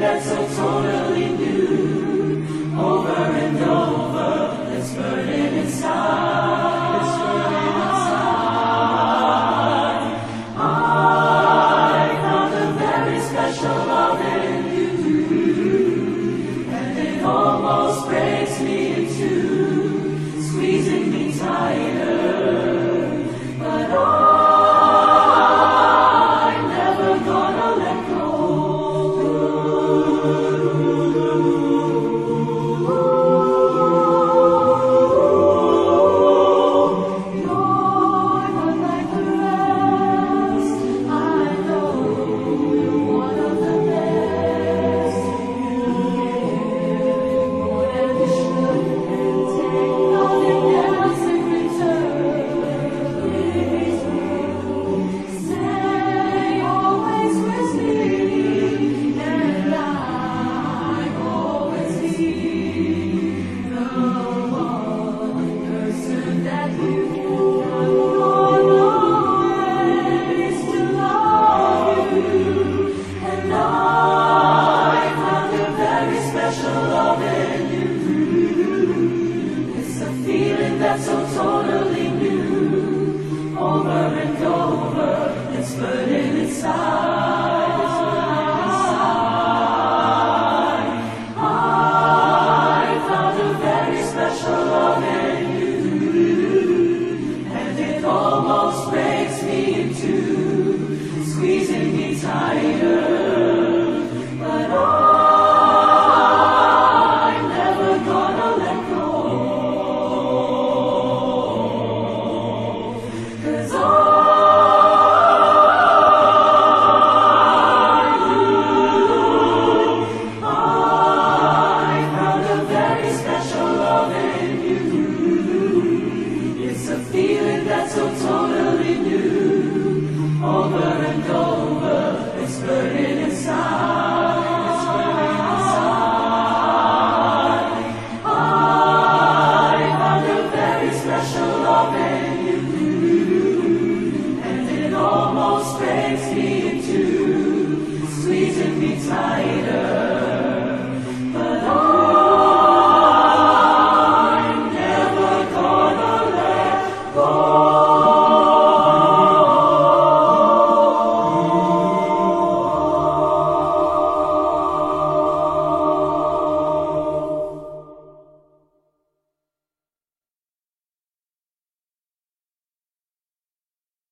that's so so totally